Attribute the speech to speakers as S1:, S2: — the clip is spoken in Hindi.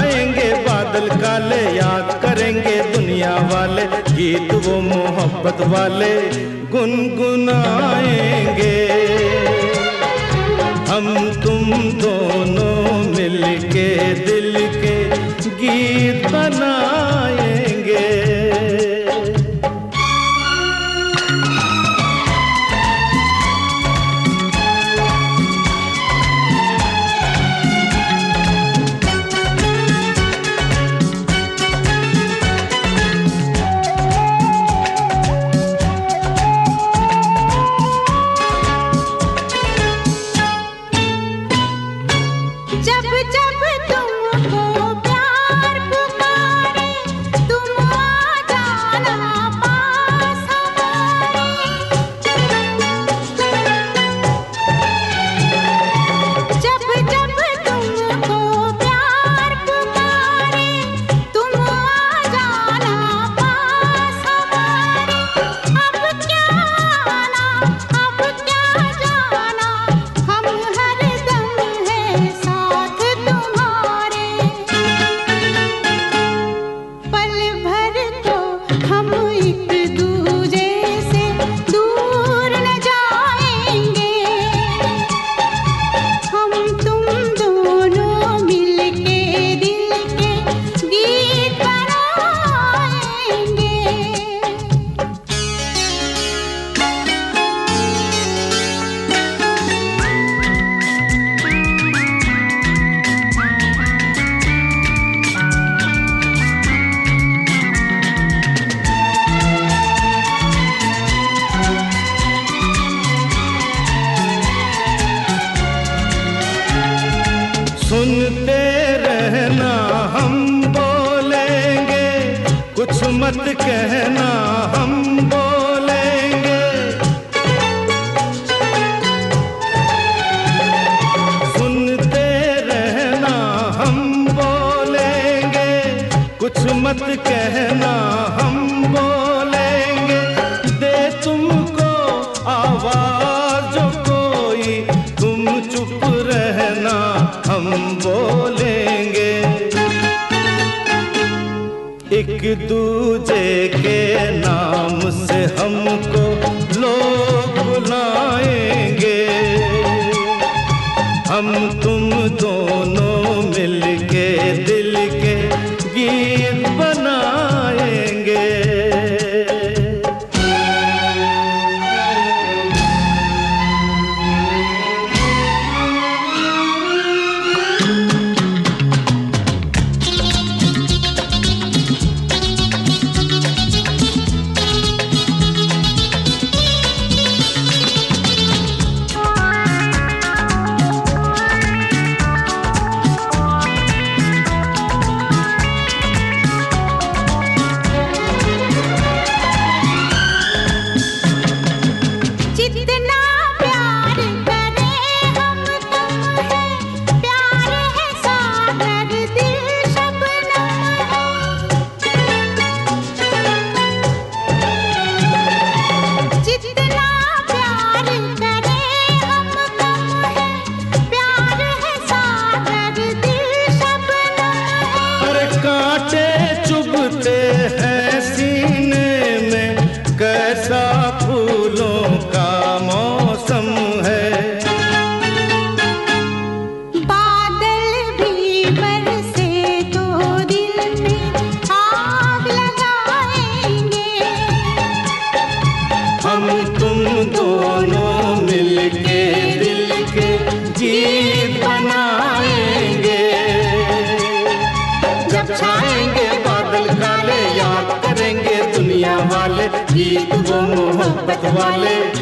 S1: आएँगे बादल काले, याद करेंगे दुनिया वाले, गीत वो मोहब्बत वाले गुनगुनाएँगे। हम तुम दोनों मिलके दिल के गीत बना कुछ मत कहना, हम बोलेंगे। सुनते रहना, हम बोलेंगे। कुछ मत कहना, हम बोलेंगे। दे तुमको आवाज़ कोई, तुम चुप रहना, हम बोलेंगे। एक दूजे के नाम से हमको लो गीत वो मोहब्बत वाले